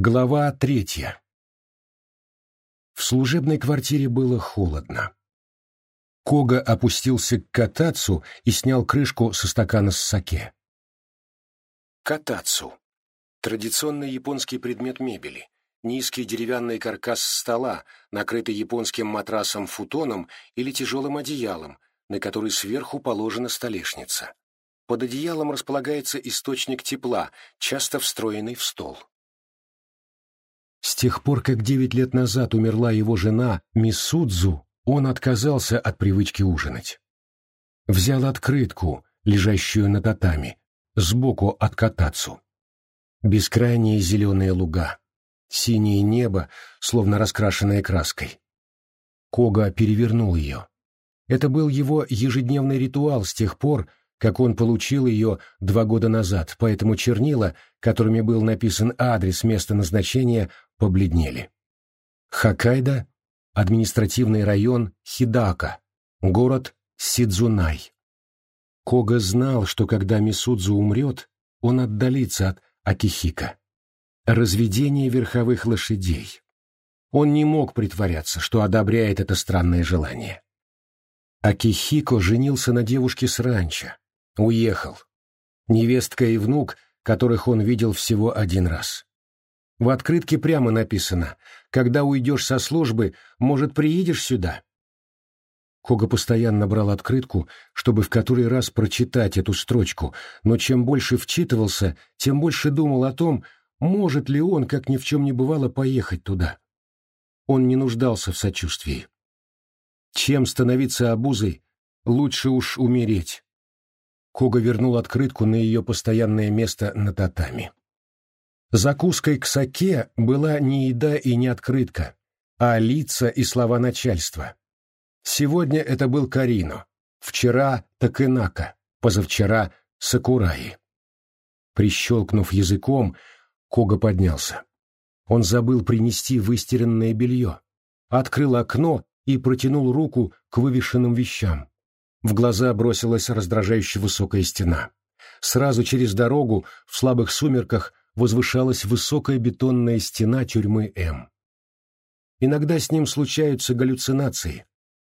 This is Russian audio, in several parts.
Глава третья. В служебной квартире было холодно. Кога опустился к катацу и снял крышку со стакана с саке. Катацу. Традиционный японский предмет мебели. Низкий деревянный каркас стола, накрытый японским матрасом-футоном или тяжелым одеялом, на который сверху положена столешница. Под одеялом располагается источник тепла, часто встроенный в стол. С тех пор, как девять лет назад умерла его жена Мисудзу, он отказался от привычки ужинать. Взял открытку, лежащую на татами, сбоку от катацу. Бескрайние зеленые луга, синее небо, словно раскрашенное краской. Кога перевернул ее. Это был его ежедневный ритуал с тех пор, как он получил ее два года назад, поэтому чернила, которыми был написан адрес места назначения, побледнели. Хоккайдо, административный район Хидака, город Сидзунай. Кога знал, что когда Мисудзу умрет, он отдалится от Акихика. Разведение верховых лошадей. Он не мог притворяться, что одобряет это странное желание. Акихико женился на девушке с ранчо. Уехал. Невестка и внук, которых он видел всего один раз. В открытке прямо написано «Когда уйдешь со службы, может, приедешь сюда?» Кога постоянно брал открытку, чтобы в который раз прочитать эту строчку, но чем больше вчитывался, тем больше думал о том, может ли он, как ни в чем не бывало, поехать туда. Он не нуждался в сочувствии. Чем становиться обузой, лучше уж умереть. Кога вернул открытку на ее постоянное место на татами. Закуской к саке была не еда и не открытка, а лица и слова начальства. Сегодня это был Карино, вчера — Такенака, позавчера — Сакураи. Прищелкнув языком, Кога поднялся. Он забыл принести выстиранное белье, открыл окно и протянул руку к вывешенным вещам. В глаза бросилась раздражающе высокая стена. Сразу через дорогу, в слабых сумерках, возвышалась высокая бетонная стена тюрьмы М. Иногда с ним случаются галлюцинации.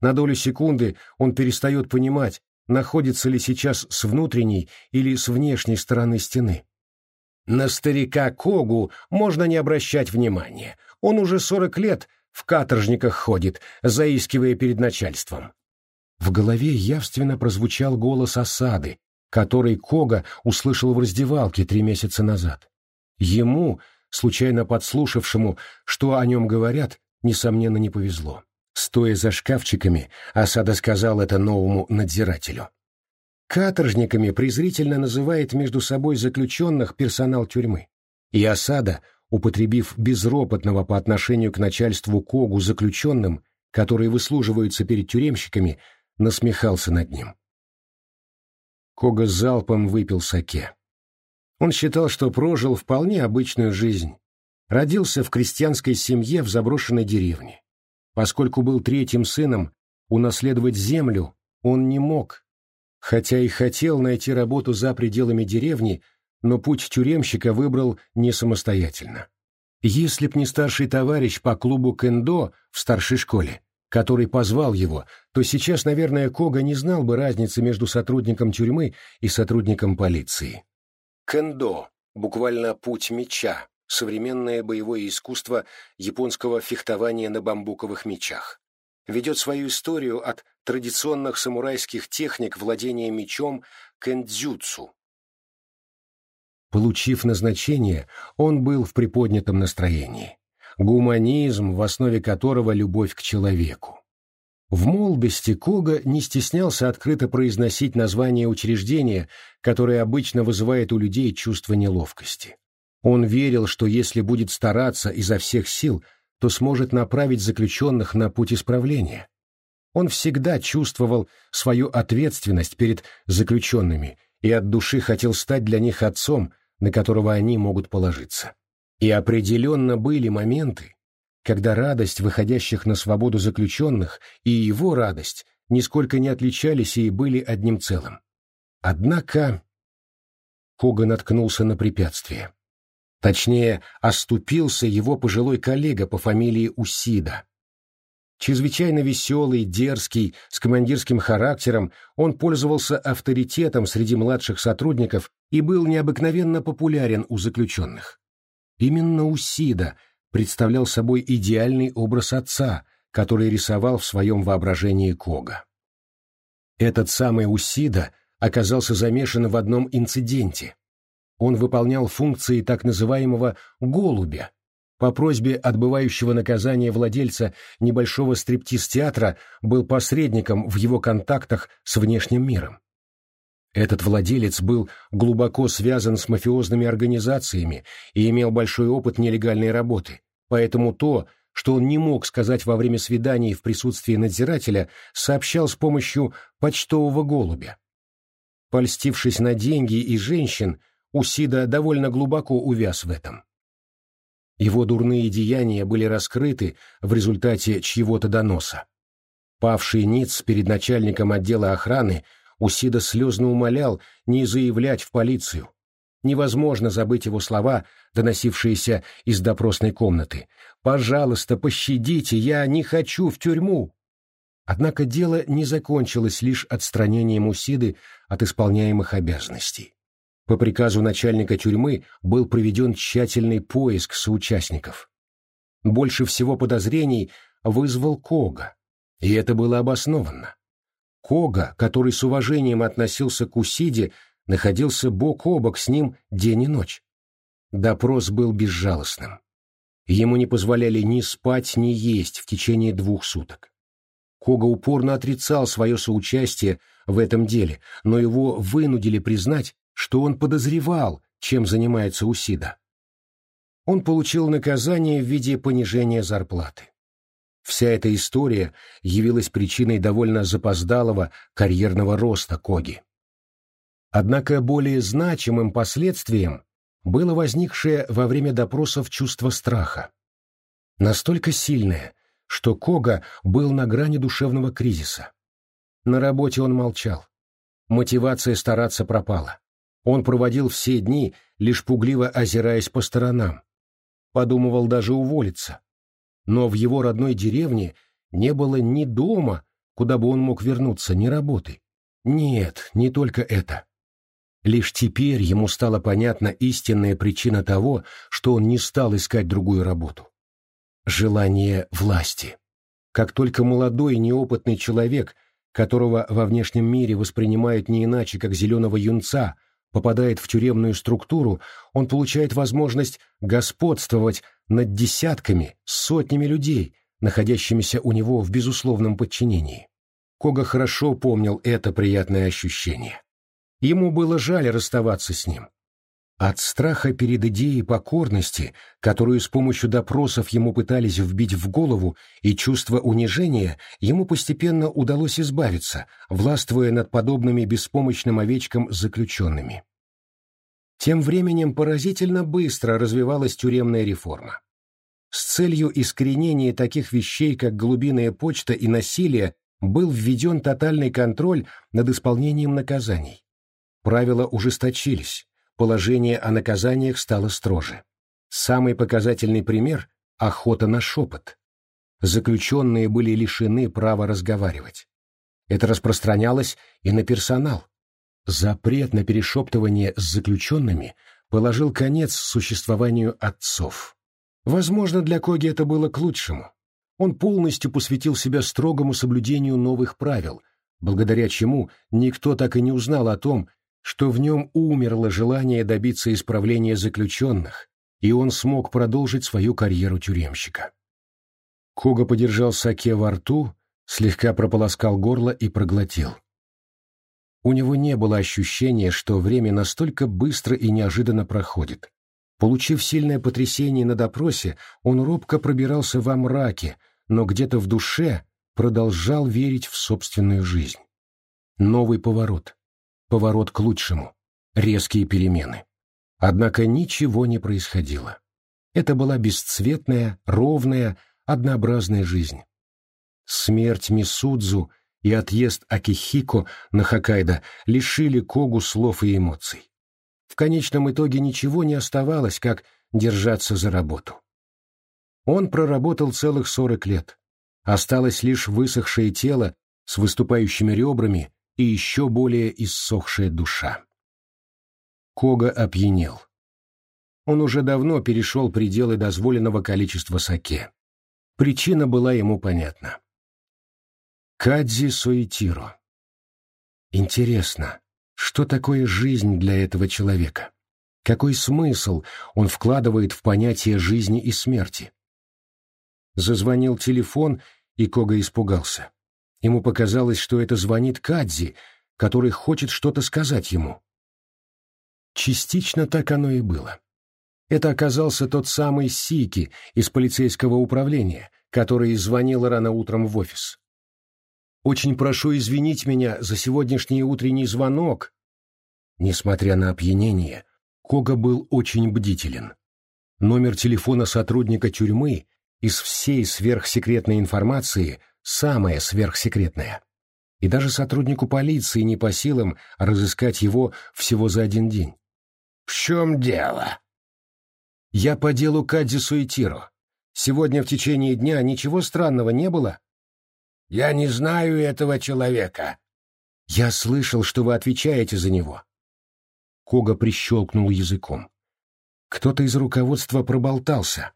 На долю секунды он перестает понимать, находится ли сейчас с внутренней или с внешней стороны стены. На старика Когу можно не обращать внимания. Он уже сорок лет в каторжниках ходит, заискивая перед начальством. В голове явственно прозвучал голос осады, который Кога услышал в раздевалке три месяца назад. Ему, случайно подслушавшему, что о нем говорят, несомненно, не повезло. Стоя за шкафчиками, Осада сказал это новому надзирателю. Каторжниками презрительно называет между собой заключенных персонал тюрьмы. И Осада, употребив безропотного по отношению к начальству Когу заключенным, которые выслуживаются перед тюремщиками, насмехался над ним. Кога залпом выпил саке. Он считал, что прожил вполне обычную жизнь. Родился в крестьянской семье в заброшенной деревне. Поскольку был третьим сыном, унаследовать землю он не мог, хотя и хотел найти работу за пределами деревни, но путь тюремщика выбрал не самостоятельно. Если б не старший товарищ по клубу кендо в старшей школе, который позвал его, то сейчас, наверное, Кога не знал бы разницы между сотрудником тюрьмы и сотрудником полиции. Кендо, буквально «путь меча», современное боевое искусство японского фехтования на бамбуковых мечах. Ведет свою историю от традиционных самурайских техник владения мечом кэндзюцу. Получив назначение, он был в приподнятом настроении. Гуманизм, в основе которого любовь к человеку. В молодости Кога не стеснялся открыто произносить название учреждения, которое обычно вызывает у людей чувство неловкости. Он верил, что если будет стараться изо всех сил, то сможет направить заключенных на путь исправления. Он всегда чувствовал свою ответственность перед заключенными и от души хотел стать для них отцом, на которого они могут положиться. И определенно были моменты, когда радость выходящих на свободу заключенных и его радость нисколько не отличались и были одним целым. Однако Кога наткнулся на препятствие. Точнее, оступился его пожилой коллега по фамилии Усида. Чрезвычайно веселый, дерзкий, с командирским характером, он пользовался авторитетом среди младших сотрудников и был необыкновенно популярен у заключенных. Именно Усида представлял собой идеальный образ отца, который рисовал в своем воображении Кога. Этот самый Усида оказался замешан в одном инциденте. Он выполнял функции так называемого «голубя», по просьбе отбывающего наказание владельца небольшого стриптиз-театра был посредником в его контактах с внешним миром. Этот владелец был глубоко связан с мафиозными организациями и имел большой опыт нелегальной работы, поэтому то, что он не мог сказать во время свиданий в присутствии надзирателя, сообщал с помощью почтового голубя. Польстившись на деньги и женщин, Усида довольно глубоко увяз в этом. Его дурные деяния были раскрыты в результате чьего-то доноса. Павший Ниц перед начальником отдела охраны Усида слезно умолял не заявлять в полицию. Невозможно забыть его слова, доносившиеся из допросной комнаты. «Пожалуйста, пощадите, я не хочу в тюрьму!» Однако дело не закончилось лишь отстранением Усиды от исполняемых обязанностей. По приказу начальника тюрьмы был проведен тщательный поиск соучастников. Больше всего подозрений вызвал Кога, и это было обоснованно. Кога, который с уважением относился к Усиде, находился бок о бок с ним день и ночь. Допрос был безжалостным. Ему не позволяли ни спать, ни есть в течение двух суток. Кога упорно отрицал свое соучастие в этом деле, но его вынудили признать, что он подозревал, чем занимается Усида. Он получил наказание в виде понижения зарплаты. Вся эта история явилась причиной довольно запоздалого карьерного роста Коги. Однако более значимым последствием было возникшее во время допросов чувство страха. Настолько сильное, что Кога был на грани душевного кризиса. На работе он молчал. Мотивация стараться пропала. Он проводил все дни, лишь пугливо озираясь по сторонам. Подумывал даже уволиться. Но в его родной деревне не было ни дома, куда бы он мог вернуться, ни работы. Нет, не только это. Лишь теперь ему стала понятна истинная причина того, что он не стал искать другую работу. Желание власти. Как только молодой неопытный человек, которого во внешнем мире воспринимают не иначе, как зеленого юнца, попадает в тюремную структуру, он получает возможность господствовать над десятками, сотнями людей, находящимися у него в безусловном подчинении. Кога хорошо помнил это приятное ощущение. Ему было жаль расставаться с ним. От страха перед идеей покорности, которую с помощью допросов ему пытались вбить в голову, и чувства унижения, ему постепенно удалось избавиться, властвуя над подобными беспомощным овечкам заключенными. Тем временем поразительно быстро развивалась тюремная реформа. С целью искоренения таких вещей, как голубиная почта и насилие, был введен тотальный контроль над исполнением наказаний. Правила ужесточились, положение о наказаниях стало строже. Самый показательный пример – охота на шепот. Заключенные были лишены права разговаривать. Это распространялось и на персонал. Запрет на перешептывание с заключенными положил конец существованию отцов. Возможно, для Коги это было к лучшему. Он полностью посвятил себя строгому соблюдению новых правил, благодаря чему никто так и не узнал о том, что в нем умерло желание добиться исправления заключенных, и он смог продолжить свою карьеру тюремщика. Кога подержал саке во рту, слегка прополоскал горло и проглотил. У него не было ощущения, что время настолько быстро и неожиданно проходит. Получив сильное потрясение на допросе, он робко пробирался во мраке, но где-то в душе продолжал верить в собственную жизнь. Новый поворот поворот к лучшему, резкие перемены. Однако ничего не происходило. Это была бесцветная, ровная, однообразная жизнь. Смерть Мисудзу и отъезд Акихико на Хоккайдо лишили Когу слов и эмоций. В конечном итоге ничего не оставалось, как держаться за работу. Он проработал целых сорок лет. Осталось лишь высохшее тело с выступающими ребрами и еще более иссохшая душа. Кога опьянел. Он уже давно перешел пределы дозволенного количества саке. Причина была ему понятна. Кадзи Суэтиро. Интересно, что такое жизнь для этого человека? Какой смысл он вкладывает в понятие жизни и смерти? Зазвонил телефон, и Кога испугался. Ему показалось, что это звонит Кадзи, который хочет что-то сказать ему. Частично так оно и было. Это оказался тот самый Сики из полицейского управления, который звонил рано утром в офис. «Очень прошу извинить меня за сегодняшний утренний звонок». Несмотря на опьянение, Кога был очень бдителен. Номер телефона сотрудника тюрьмы из всей сверхсекретной информации самая сверхсекретная. И даже сотруднику полиции не по силам разыскать его всего за один день. «В чем дело?» «Я по делу Кадзи Суэтиро. Сегодня в течение дня ничего странного не было?» «Я не знаю этого человека». «Я слышал, что вы отвечаете за него». Кога прищелкнул языком. Кто-то из руководства проболтался.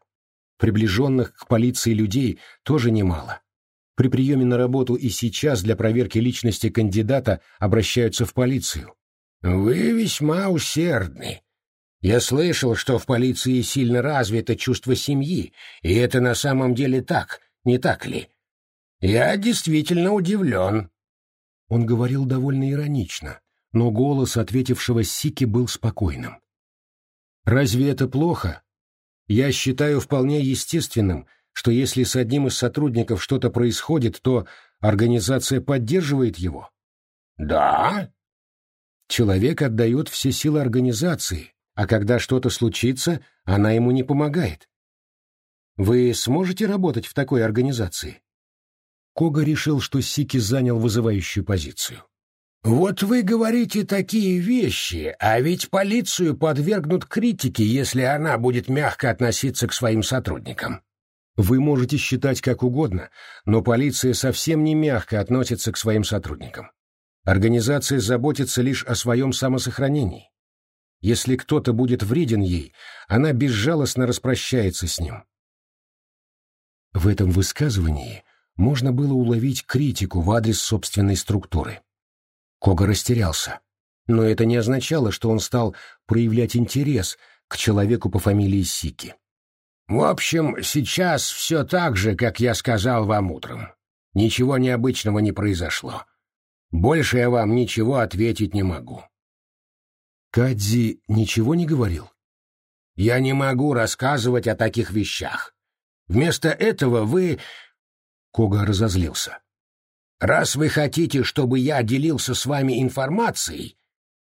Приближенных к полиции людей тоже немало. При приеме на работу и сейчас для проверки личности кандидата обращаются в полицию. «Вы весьма усердны. Я слышал, что в полиции сильно развито чувство семьи, и это на самом деле так, не так ли? Я действительно удивлен». Он говорил довольно иронично, но голос ответившего Сики был спокойным. «Разве это плохо, я считаю вполне естественным, что если с одним из сотрудников что-то происходит, то организация поддерживает его. Да? Человек отдает все силы организации, а когда что-то случится, она ему не помогает. Вы сможете работать в такой организации? Кога решил, что Сики занял вызывающую позицию. «Вот вы говорите такие вещи, а ведь полицию подвергнут критике, если она будет мягко относиться к своим сотрудникам». Вы можете считать как угодно, но полиция совсем не мягко относится к своим сотрудникам. Организация заботится лишь о своем самосохранении. Если кто-то будет вреден ей, она безжалостно распрощается с ним. В этом высказывании можно было уловить критику в адрес собственной структуры. Кога растерялся. Но это не означало, что он стал проявлять интерес к человеку по фамилии Сики. «В общем, сейчас все так же, как я сказал вам утром. Ничего необычного не произошло. Больше я вам ничего ответить не могу». Кадзи ничего не говорил? «Я не могу рассказывать о таких вещах. Вместо этого вы...» Кога разозлился. Раз вы хотите, чтобы я делился с вами информацией,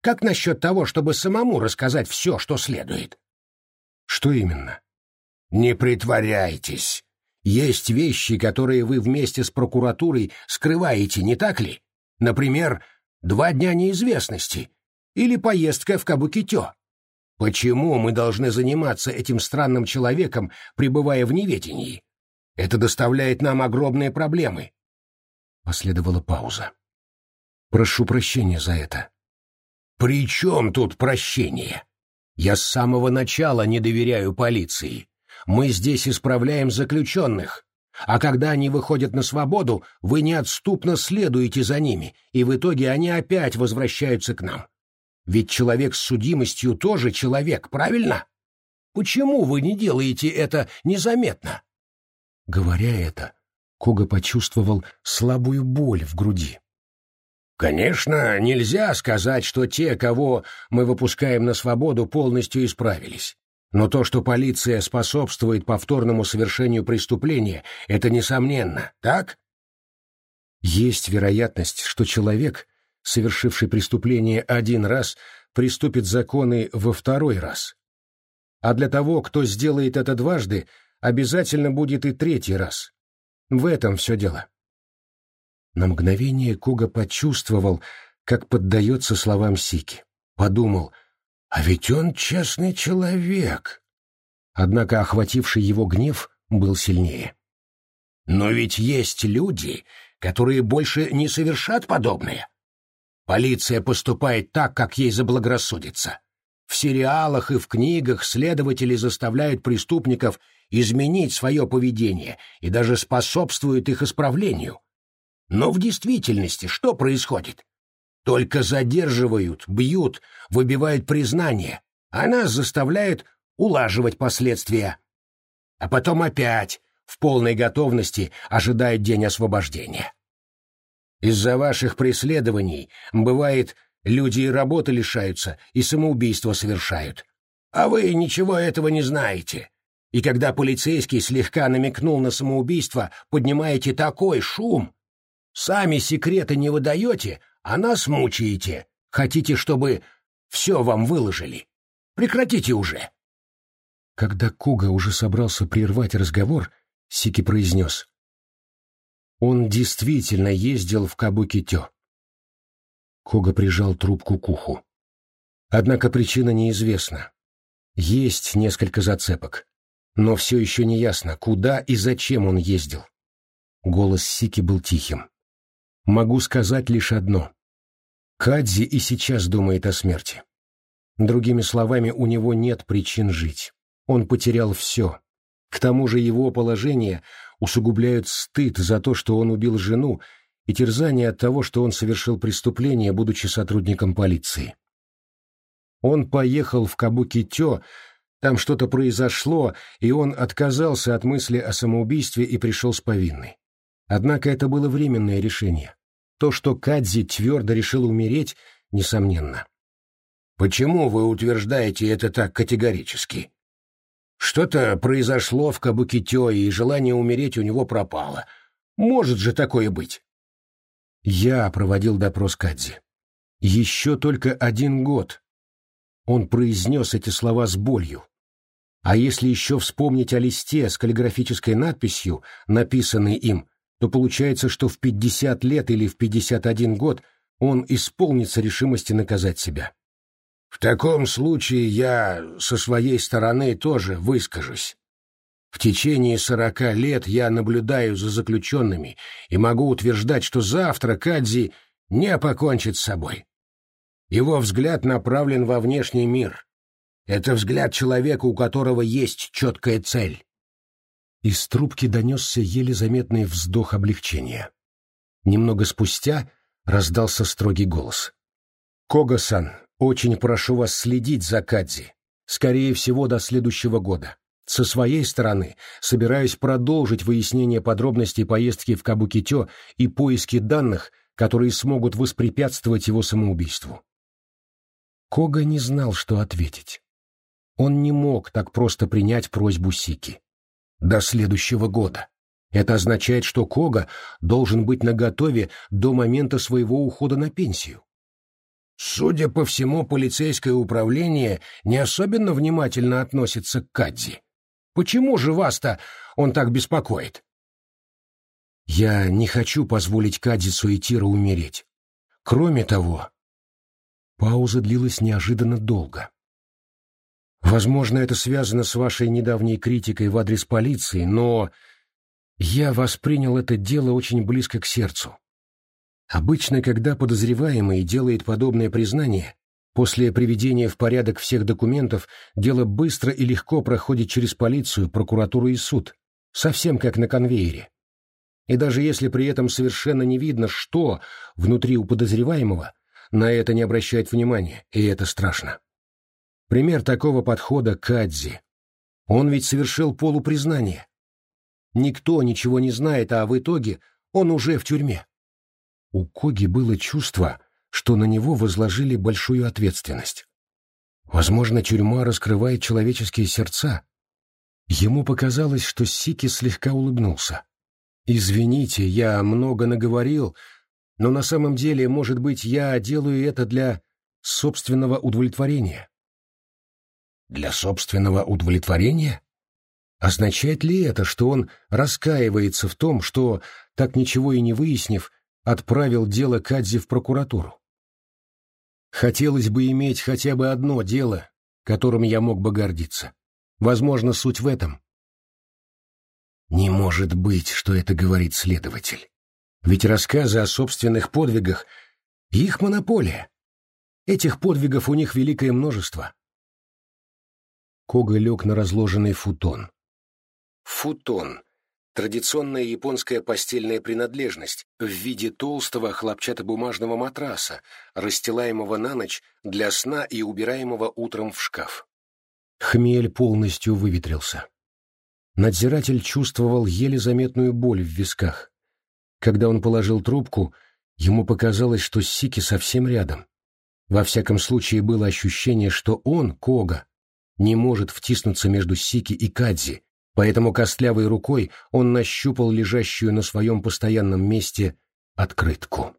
как насчет того, чтобы самому рассказать все, что следует? Что именно? Не притворяйтесь. Есть вещи, которые вы вместе с прокуратурой скрываете, не так ли? Например, два дня неизвестности или поездка в Кабукитё. Почему мы должны заниматься этим странным человеком, пребывая в неведении? Это доставляет нам огромные проблемы. Последовала пауза. «Прошу прощения за это». «При чем тут прощение? Я с самого начала не доверяю полиции. Мы здесь исправляем заключенных, а когда они выходят на свободу, вы неотступно следуете за ними, и в итоге они опять возвращаются к нам. Ведь человек с судимостью тоже человек, правильно? Почему вы не делаете это незаметно?» Говоря это, Кога почувствовал слабую боль в груди. Конечно, нельзя сказать, что те, кого мы выпускаем на свободу, полностью исправились. Но то, что полиция способствует повторному совершению преступления, это несомненно, так? Есть вероятность, что человек, совершивший преступление один раз, приступит законы во второй раз. А для того, кто сделает это дважды, обязательно будет и третий раз. В этом все дело. На мгновение Куга почувствовал, как поддается словам Сики. Подумал, а ведь он честный человек. Однако охвативший его гнев был сильнее. «Но ведь есть люди, которые больше не совершат подобное. Полиция поступает так, как ей заблагорассудится. В сериалах и в книгах следователи заставляют преступников изменить свое поведение и даже способствуют их исправлению. Но в действительности что происходит? Только задерживают, бьют, выбивают признание, а нас заставляют улаживать последствия. А потом опять в полной готовности ожидают день освобождения. Из-за ваших преследований, бывает, люди и работы лишаются, и самоубийство совершают. А вы ничего этого не знаете. И когда полицейский слегка намекнул на самоубийство, поднимаете такой шум. Сами секреты не выдаете, а нас мучаете. Хотите, чтобы все вам выложили? Прекратите уже. Когда Куга уже собрался прервать разговор, Сики произнес. Он действительно ездил в Кабукитё. Куга прижал трубку к уху. Однако причина неизвестна. Есть несколько зацепок, но все еще не ясно, куда и зачем он ездил. Голос Сики был тихим. Могу сказать лишь одно. Кадзи и сейчас думает о смерти. Другими словами, у него нет причин жить. Он потерял все. К тому же его положение усугубляют стыд за то, что он убил жену, и терзание от того, что он совершил преступление, будучи сотрудником полиции. Он поехал в Кабуки-Тё, там что-то произошло, и он отказался от мысли о самоубийстве и пришел с повинной. Однако это было временное решение. То, что Кадзи твердо решил умереть, несомненно. «Почему вы утверждаете это так категорически?» «Что-то произошло в Кабукитё, и желание умереть у него пропало. Может же такое быть?» Я проводил допрос Кадзи. Еще только один год. Он произнес эти слова с болью. А если еще вспомнить о листе с каллиграфической надписью, написанной им, то получается, что в 50 лет или в 51 год он исполнится решимости наказать себя. В таком случае я со своей стороны тоже выскажусь. В течение сорока лет я наблюдаю за заключенными и могу утверждать, что завтра Кадзи не покончит с собой. Его взгляд направлен во внешний мир. Это взгляд человека, у которого есть четкая цель. Из трубки донесся еле заметный вздох облегчения. Немного спустя раздался строгий голос. «Кога-сан, очень прошу вас следить за Кадзи. Скорее всего, до следующего года. Со своей стороны собираюсь продолжить выяснение подробностей поездки в Кабукитё и поиски данных, которые смогут воспрепятствовать его самоубийству». Кога не знал, что ответить. Он не мог так просто принять просьбу Сики до следующего года. Это означает, что Кога должен быть наготове до момента своего ухода на пенсию. Судя по всему, полицейское управление не особенно внимательно относится к Кадзи. Почему же вас-то он так беспокоит? Я не хочу позволить Кадзи Суэтира умереть. Кроме того... Пауза длилась неожиданно долго. Возможно, это связано с вашей недавней критикой в адрес полиции, но я воспринял это дело очень близко к сердцу. Обычно, когда подозреваемый делает подобное признание, после приведения в порядок всех документов дело быстро и легко проходит через полицию, прокуратуру и суд, совсем как на конвейере. И даже если при этом совершенно не видно, что внутри у подозреваемого, на это не обращают внимания, и это страшно. Пример такого подхода Кадзи. Он ведь совершил полупризнание. Никто ничего не знает, а в итоге он уже в тюрьме. У Коги было чувство, что на него возложили большую ответственность. Возможно, тюрьма раскрывает человеческие сердца. Ему показалось, что Сики слегка улыбнулся. «Извините, я много наговорил, но на самом деле, может быть, я делаю это для собственного удовлетворения. Для собственного удовлетворения? Означает ли это, что он раскаивается в том, что, так ничего и не выяснив, отправил дело Кадзи в прокуратуру? Хотелось бы иметь хотя бы одно дело, которым я мог бы гордиться. Возможно, суть в этом. Не может быть, что это говорит следователь. Ведь рассказы о собственных подвигах — их монополия. Этих подвигов у них великое множество. Кога лег на разложенный футон. Футон – традиционная японская постельная принадлежность в виде толстого хлопчатобумажного матраса, расстилаемого на ночь для сна и убираемого утром в шкаф. Хмель полностью выветрился. Надзиратель чувствовал еле заметную боль в висках. Когда он положил трубку, ему показалось, что Сики совсем рядом. Во всяком случае, было ощущение, что он, Кога, не может втиснуться между Сики и Кадзи, поэтому костлявой рукой он нащупал лежащую на своем постоянном месте открытку.